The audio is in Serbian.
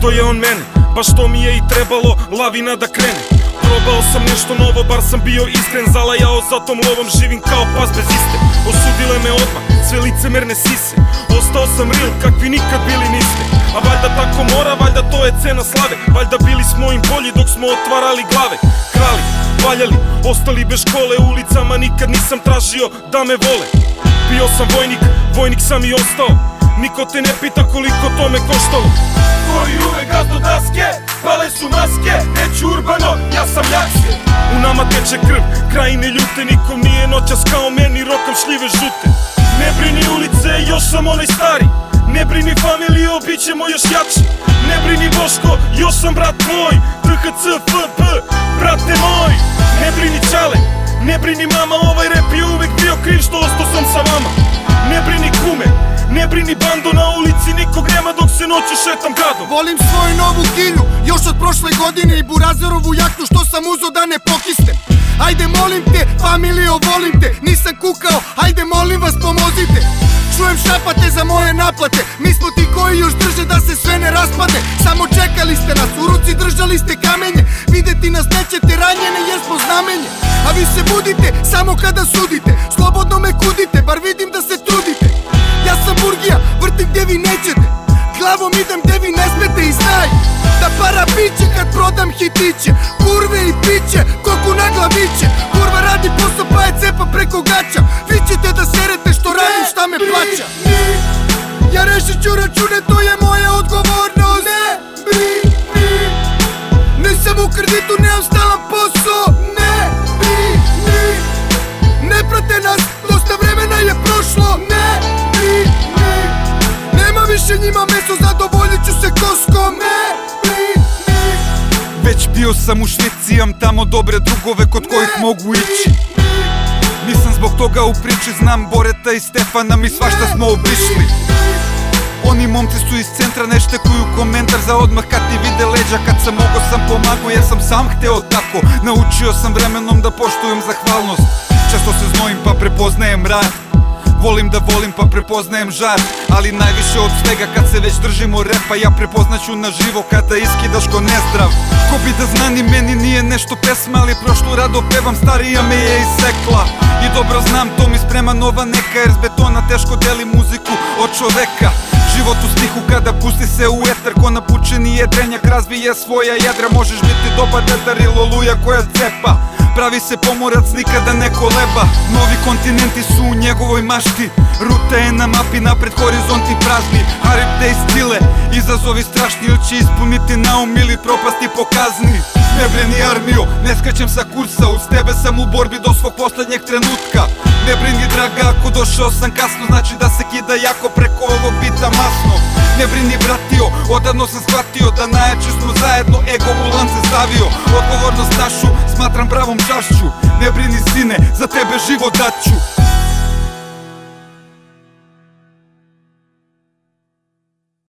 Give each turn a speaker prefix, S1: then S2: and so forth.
S1: Isto je on mene, baš to mi je i trebalo lavina da krene. Probao sam nešto novo, bar sam bio iskren Zalajao za tom lovom, živim kao pas bez iste. Osudile me odmah, sve licemerne sise. Ostao sam real, kakvi nikad bili niste. A valjda tako mora, valjda to je cena slave. Valjda bili smo im bolji dok smo otvarali glave. Krali, valjali, ostali bez škole. Ulicama nikad nisam tražio da me vole. Bio sam vojnik, vojnik sam i ostao Niko te ne pita koliko to me koštalo.
S2: Koji uvek gaz do daske Pale su maske, neću urbano, ja sam jakse
S1: U nama teče krv, krajine ljute Nikom nije noćas kao meni, rokam šljive žute. Ne brini ulice, još sam onaj stari. Ne brini familijo, bit ćemo još jači. Ne brini Boško, još sam brat tvoj. THC, FP, brate moj. Ne brini čale, ne brini mama Ovaj rep je uvek bio kriv što ostao sam sa vama. Ne brini brini bando Na ulici nikog nema dok se noću šetam gradom.
S3: Volim svoju novu kilju, još od prošle godine I burazerovu jaknu što sam uzo da ne pokistem Ajde molim te, familijo volim te Nisam kukao, ajde molim vas pomozite. Čujem šapate za moje naplate Mi smo ti koji još drže da se sve ne raspade Samo čekali ste nas, u ruci držali ste kamenje Videti nas nećete ranjene jer smo znamenje. A vi se budite samo kada sudite Slobodno me kudite, bar vidim da se trudite prodam hitiće Kurve i piće, koku na glaviće. Kurva radi posao pa je cepa preko gaća. Vi ćete da serete što radim šta me plaća. Ja rešit ću račune, to je moja odgovornost. Ne Nisam u kreditu, nemam stalan posao. Ne Ne prate nas, dosta vremena je prošlo. Ne Nema više njima meso, zadovoljit ću se koskom. Ne
S4: Već bio sam u Švici, imam tamo dobre drugove kod kojih mogu ići. Nisam zbog toga u priči, znam Boreta i Stefana, mi svašta smo obišli. Oni momci su iz centra ne štekuju komentar za odmah kad ti vide leđa. Kad sam mogo sam pomago jer sam sam hteo tako. Naučio sam vremenom da poštujem zahvalnost. Često se znojim pa prepoznajem rad Volim da volim pa prepoznajem žar. Ali najviše od svega kad se već držimo repa Ja prepoznaću na živo kada iskidaš ko nezdrav. Ko bi da zna ni meni nije nešto pesma Ali prošlu rado pevam starija me je isekla I dobro znam to mi sprema nova neka Jer s betona teško deli muziku od čoveka. Život u stihu kada pusti se u etar Ko napučeni jedrenjak razvije svoja jedra Možeš biti dobar dedar ili oluja koja cepa Pravi se pomorac, nikada ne koleba. Novi kontinenti su u njegovoj mašti. Ruta je na mapi, napred horizonti prazni. Harip te istile, izazovi strašni Ili će ispuniti naum ili propasti po kazni Ne brini armio, ne skačem sa kursa Uz tebe sam u borbi do svog poslednjeg trenutka. Ne brini draga, ako došao sam kasno Znači da se kida jako preko ovog bita masno. Ne brini bratio, odavno sam shvatio Da najjači smo zajedno, ego u lance stavio. Odgovornost našu smatram pravom čašću. Ne brini sine, za tebe život daću